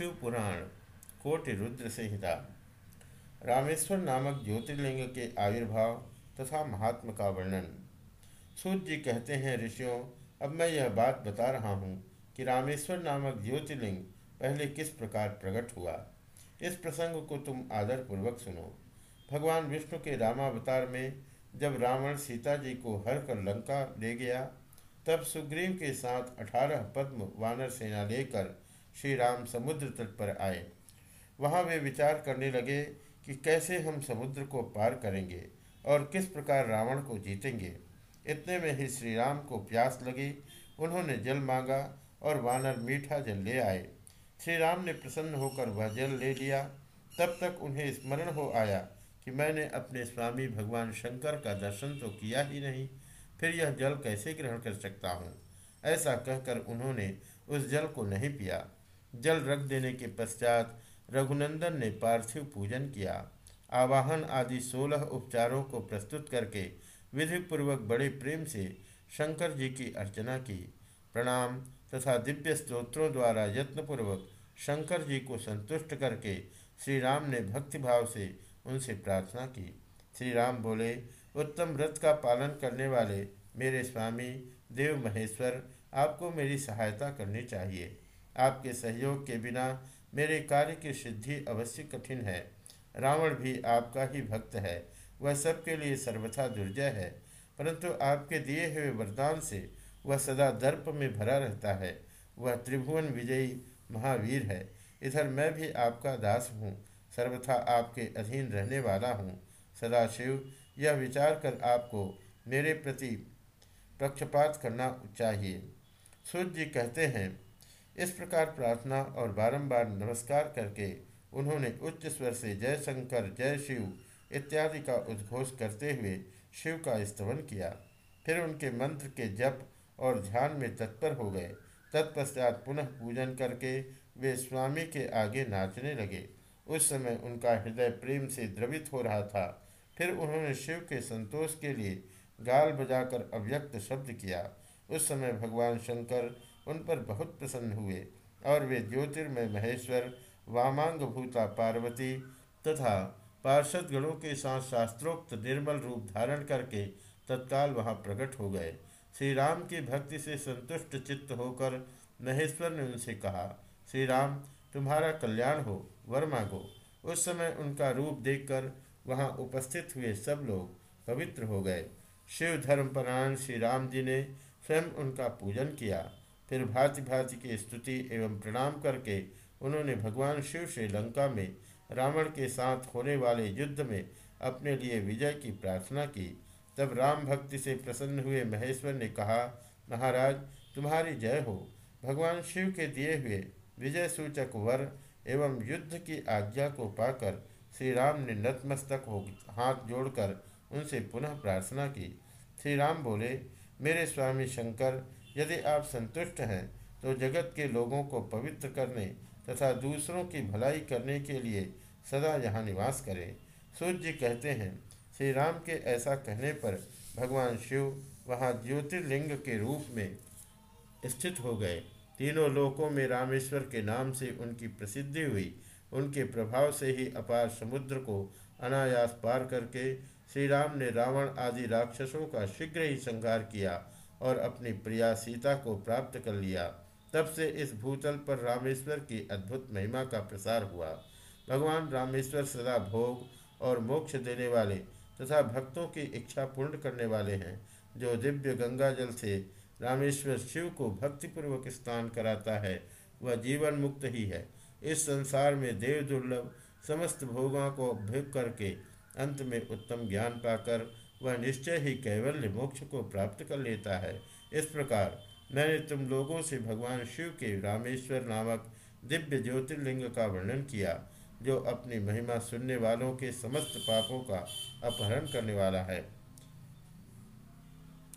शिव पुराण कोटि रुद्र संहिता, रामेश्वर नामक ज्योतिर्लिंग के आविर्भाव तथा महात्म का वर्णन। सूर्य जी कहते हैं, ऋषियों, अब मैं यह बात बता रहा हूँ कि रामेश्वर नामक ज्योतिर्लिंग पहले किस प्रकार प्रकट हुआ। इस प्रसंग को तुम आदरपूर्वक सुनो। भगवान विष्णु के रामावतार में जब रावण सीता जी को हर कर लंका ले गया, तब सुग्रीव के साथ अठारह पद्म वानर सेना लेकर श्री राम समुद्र तट पर आए। वहाँ वे विचार करने लगे कि कैसे हम समुद्र को पार करेंगे और किस प्रकार रावण को जीतेंगे। इतने में ही श्री राम को प्यास लगी, उन्होंने जल मांगा और वानर मीठा जल ले आए। श्री राम ने प्रसन्न होकर वह जल ले लिया। तब तक उन्हें स्मरण हो आया कि मैंने अपने स्वामी भगवान शंकर का दर्शन तो किया ही नहीं, फिर यह जल कैसे ग्रहण कर सकता हूँ? ऐसा कहकर उन्होंने उस जल को नहीं पिया। जल रख देने के पश्चात रघुनंदन ने पार्थिव पूजन किया। आवाहन आदि सोलह उपचारों को प्रस्तुत करके विधि पूर्वक बड़े प्रेम से शंकर जी की अर्चना की। प्रणाम तथा दिव्य स्त्रोत्रों द्वारा यत्नपूर्वक शंकर जी को संतुष्ट करके श्री राम ने भक्तिभाव से उनसे प्रार्थना की। श्री राम बोले, उत्तम व्रत का पालन करने वाले मेरे स्वामी देव महेश्वर, आपको मेरी सहायता करनी चाहिए। आपके सहयोग के बिना मेरे कार्य की सिद्धि अवश्य कठिन है। रावण भी आपका ही भक्त है। वह सबके लिए सर्वथा दुर्जय है। परंतु आपके दिए हुए वरदान से वह सदा दर्प में भरा रहता है। वह त्रिभुवन विजयी महावीर है। इधर मैं भी आपका दास हूँ। सर्वथा आपके अधीन रहने वाला हूँ। सदाशिव, यह विचार कर आपको मेरे प्रति पक्षपात करना चाहिए। सूर्य जी कहते हैं इस प्रकार प्रार्थना और बारंबार नमस्कार करके उन्होंने उच्च स्वर से जय शंकर, जय शिव इत्यादि का उद्घोष करते हुए शिव का स्तवन किया। फिर उनके मंत्र के जप और ध्यान में तत्पर हो गए। तत्पश्चात पुनः पूजन करके वे स्वामी के आगे नाचने लगे। उस समय उनका हृदय प्रेम से द्रवित हो रहा था। फिर उन्होंने शिव के संतोष के लिए गाल बजाकर अव्यक्त शब्द किया। उस समय भगवान शंकर उन पर बहुत प्रसन्न हुए और वे ज्योतिर्मय महेश्वर, वामांग भूता पार्वती तथा पार्षद गणों के साथ शास्त्रोक्त निर्मल रूप धारण करके तत्काल वहाँ प्रकट हो गए। श्री राम की भक्ति से संतुष्ट चित्त होकर महेश्वर ने उनसे कहा श्री राम तुम्हारा कल्याण हो, वर मांगो। उस समय उनका रूप देखकर वहाँ उपस्थित हुए सब लोग पवित्र हो गए। शिव धर्मपरायण श्री राम जी ने स्वयं उनका पूजन किया। फिर भांति भांति की स्तुति एवं प्रणाम करके उन्होंने भगवान शिव से लंका में रावण के साथ होने वाले युद्ध में अपने लिए विजय की प्रार्थना की। तब राम भक्ति से प्रसन्न हुए महेश्वर ने कहा, महाराज, तुम्हारी जय हो। भगवान शिव के दिए हुए विजय सूचक वर एवं युद्ध की आज्ञा को पाकर श्री राम ने नतमस्तक हो, हाथ जोड़कर उनसे पुनः प्रार्थना की। श्री राम बोले, मेरे स्वामी शंकर यदि आप संतुष्ट हैं तो जगत के लोगों को पवित्र करने तथा दूसरों की भलाई करने के लिए सदा यहाँ निवास करें। सूर्य कहते हैं श्री राम के ऐसा कहने पर भगवान शिव वहाँ ज्योतिर्लिंग के रूप में स्थित हो गए। तीनों लोकों में रामेश्वर के नाम से उनकी प्रसिद्धि हुई। उनके प्रभाव से ही अपार समुद्र को अनायास पार करके श्री राम ने रावण आदि राक्षसों का शीघ्र ही संहार किया। और अपनी प्रिया सीता को प्राप्त कर लिया। तब से इस भूतल पर रामेश्वर की अद्भुत महिमा का प्रसार हुआ। भगवान रामेश्वर सदा भोग और मोक्ष देने वाले तथा भक्तों की इच्छा पूर्ण करने वाले हैं, जो दिव्य गंगा जल से रामेश्वर शिव को भक्तिपूर्वक स्नान कराता है, वह जीवन मुक्त ही है। इस संसार में देव दुर्लभ समस्त भोगों को भोग करके अंत में उत्तम ज्ञान पाकर वह निश्चय ही कैवल्य मोक्ष को प्राप्त कर लेता है। इस प्रकार मैंने तुम लोगों से भगवान शिव के रामेश्वर नामक दिव्य ज्योतिर्लिंग का वर्णन किया, जो अपनी महिमा सुनने वालों के समस्त पापों का अपहरण करने वाला है।